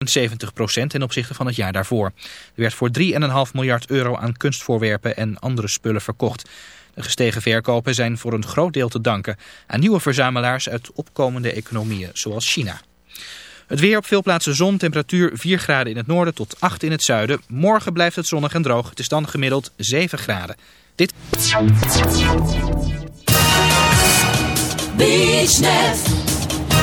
70% ten opzichte van het jaar daarvoor. Er werd voor 3,5 miljard euro aan kunstvoorwerpen en andere spullen verkocht. De gestegen verkopen zijn voor een groot deel te danken aan nieuwe verzamelaars uit opkomende economieën zoals China. Het weer op veel plaatsen zon, temperatuur 4 graden in het noorden tot 8 in het zuiden. Morgen blijft het zonnig en droog. Het is dan gemiddeld 7 graden. Dit...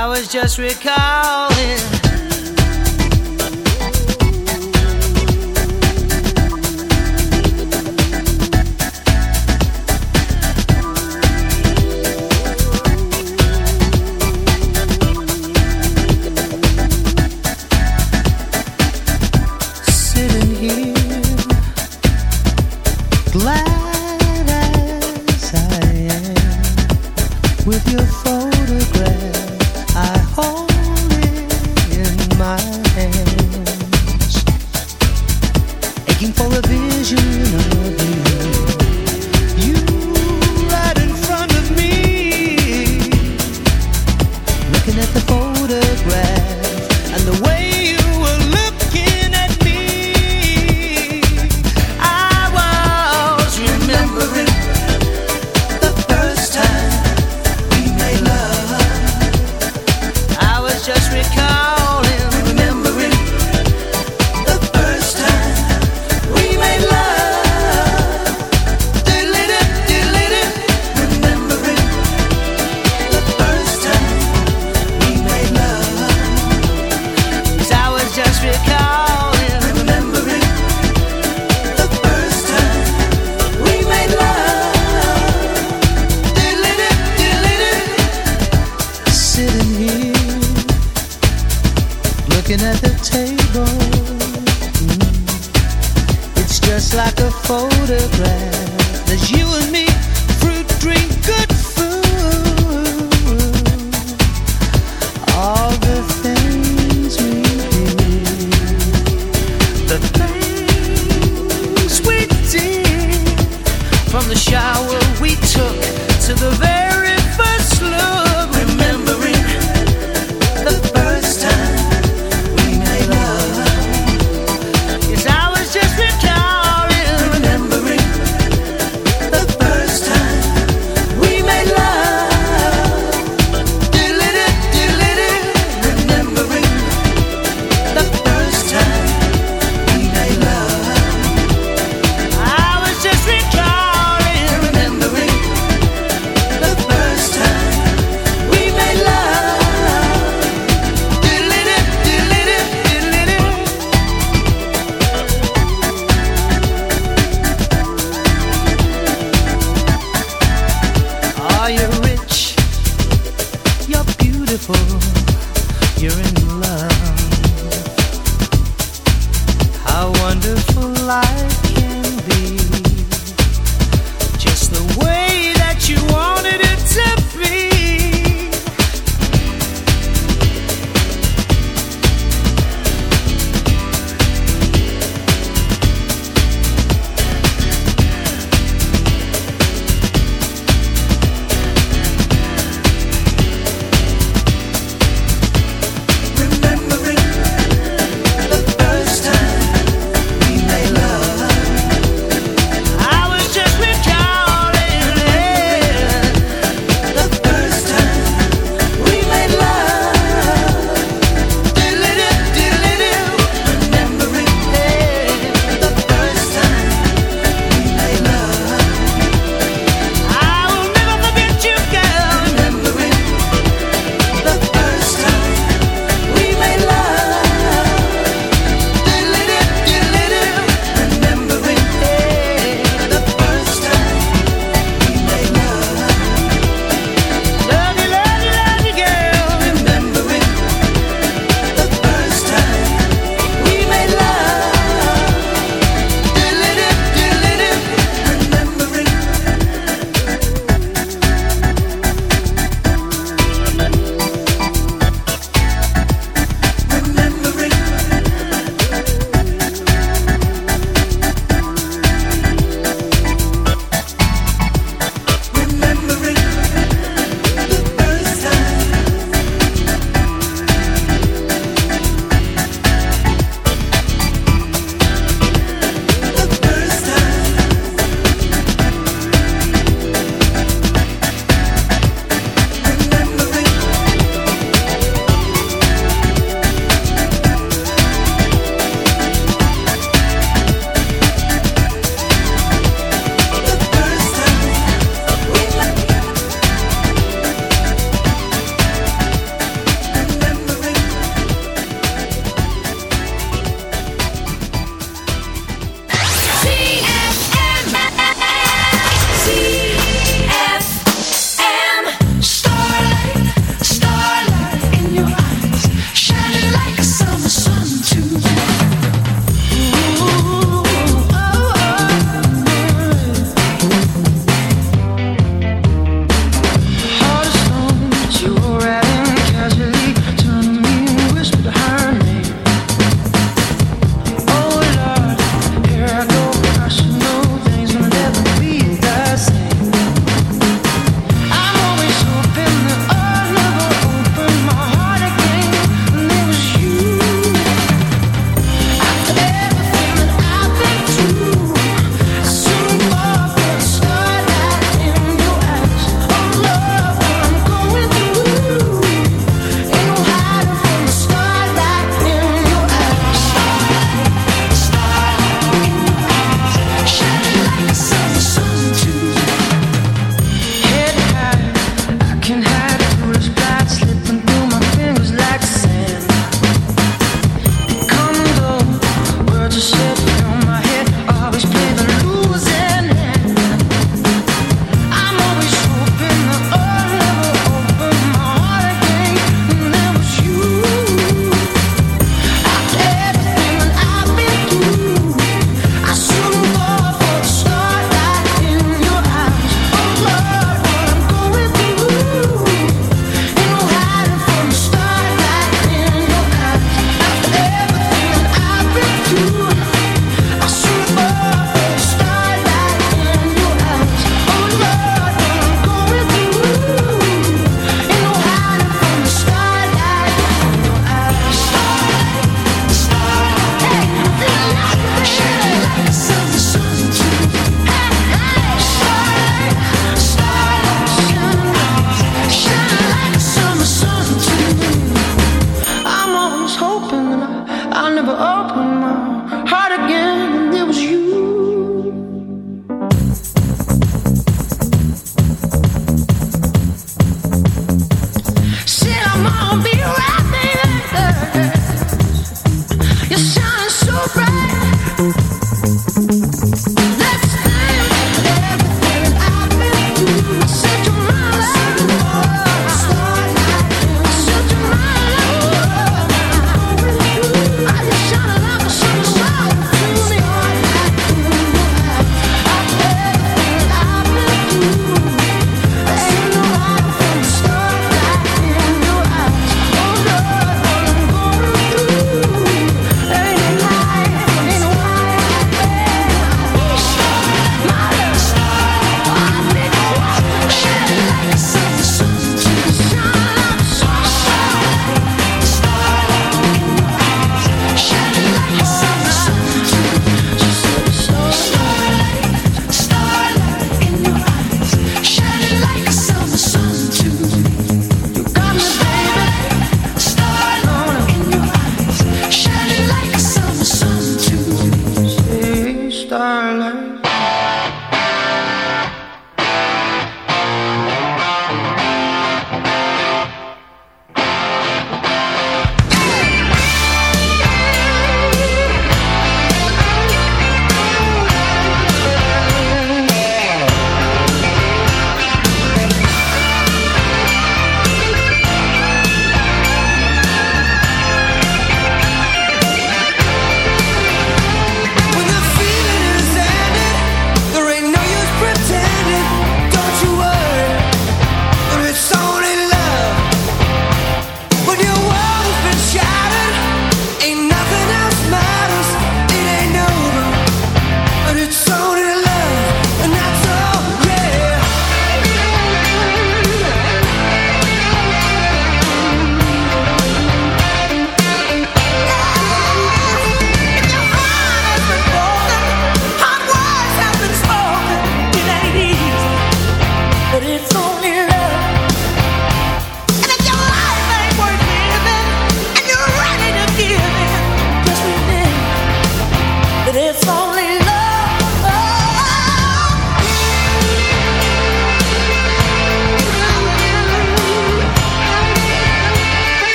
I was just recalling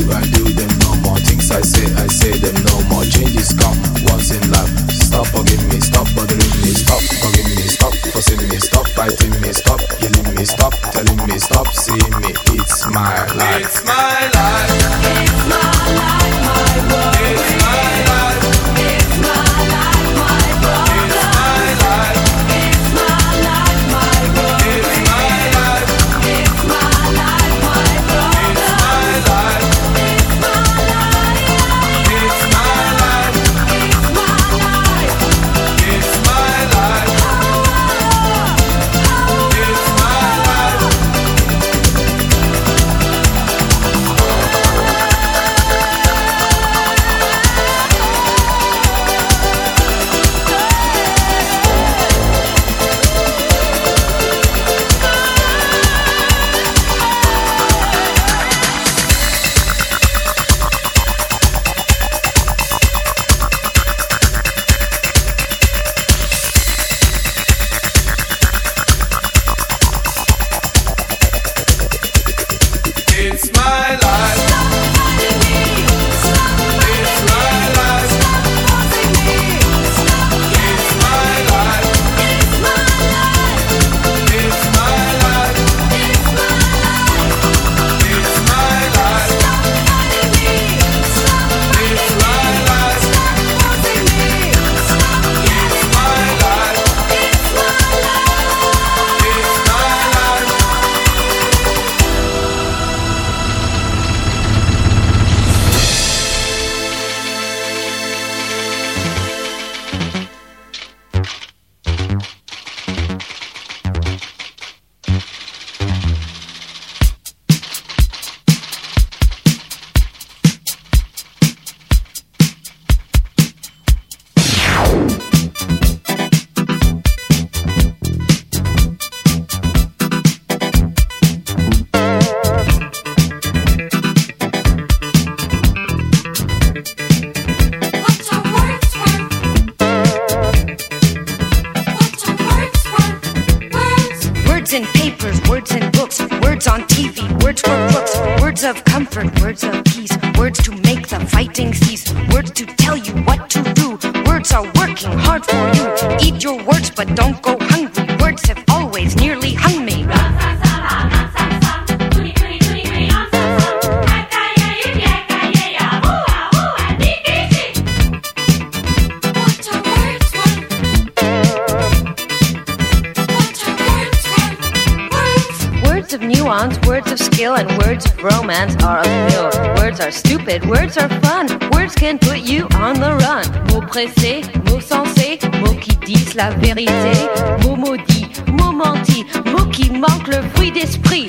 you I do. nuance, words of skill, and words of romance are a allure. Words are stupid, words are fun, words can put you on the run. Mots pressés, mots sensés, mots qui disent la vérité. Mots maudits, mots mentis, mots qui manquent le fruit d'esprit.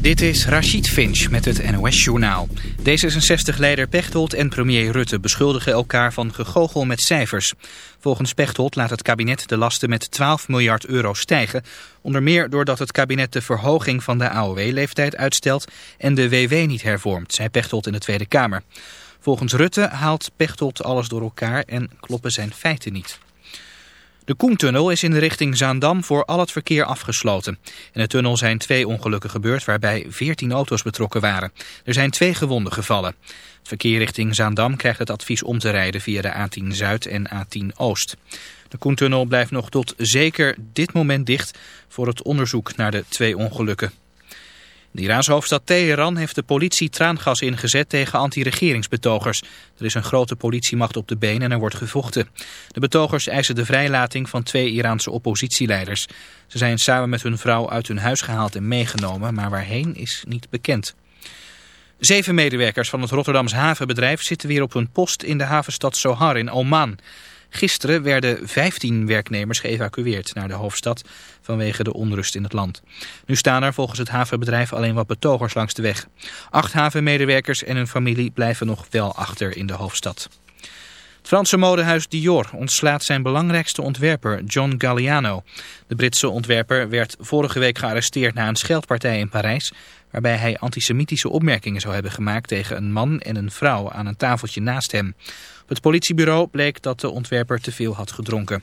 Dit is Rachid Finch met het NOS-journaal. D66-leider Pechtold en premier Rutte beschuldigen elkaar van gegoochel met cijfers. Volgens Pechtold laat het kabinet de lasten met 12 miljard euro stijgen. Onder meer doordat het kabinet de verhoging van de AOW-leeftijd uitstelt en de WW niet hervormt, zei Pechtold in de Tweede Kamer. Volgens Rutte haalt Pechtold alles door elkaar en kloppen zijn feiten niet. De Koentunnel is in de richting Zaandam voor al het verkeer afgesloten. In de tunnel zijn twee ongelukken gebeurd waarbij 14 auto's betrokken waren. Er zijn twee gewonden gevallen. Het verkeer richting Zaandam krijgt het advies om te rijden via de A10 Zuid en A10 Oost. De Koentunnel blijft nog tot zeker dit moment dicht voor het onderzoek naar de twee ongelukken. De Iraanse hoofdstad Teheran heeft de politie traangas ingezet tegen anti-regeringsbetogers. Er is een grote politiemacht op de been en er wordt gevochten. De betogers eisen de vrijlating van twee Iraanse oppositieleiders. Ze zijn samen met hun vrouw uit hun huis gehaald en meegenomen, maar waarheen is niet bekend. Zeven medewerkers van het Rotterdams havenbedrijf zitten weer op hun post in de havenstad Sohar in Oman. Gisteren werden 15 werknemers geëvacueerd naar de hoofdstad vanwege de onrust in het land. Nu staan er volgens het havenbedrijf alleen wat betogers langs de weg. Acht havenmedewerkers en hun familie blijven nog wel achter in de hoofdstad. Het Franse modehuis Dior ontslaat zijn belangrijkste ontwerper John Galliano. De Britse ontwerper werd vorige week gearresteerd na een scheldpartij in Parijs... waarbij hij antisemitische opmerkingen zou hebben gemaakt tegen een man en een vrouw aan een tafeltje naast hem. Het politiebureau bleek dat de ontwerper te veel had gedronken.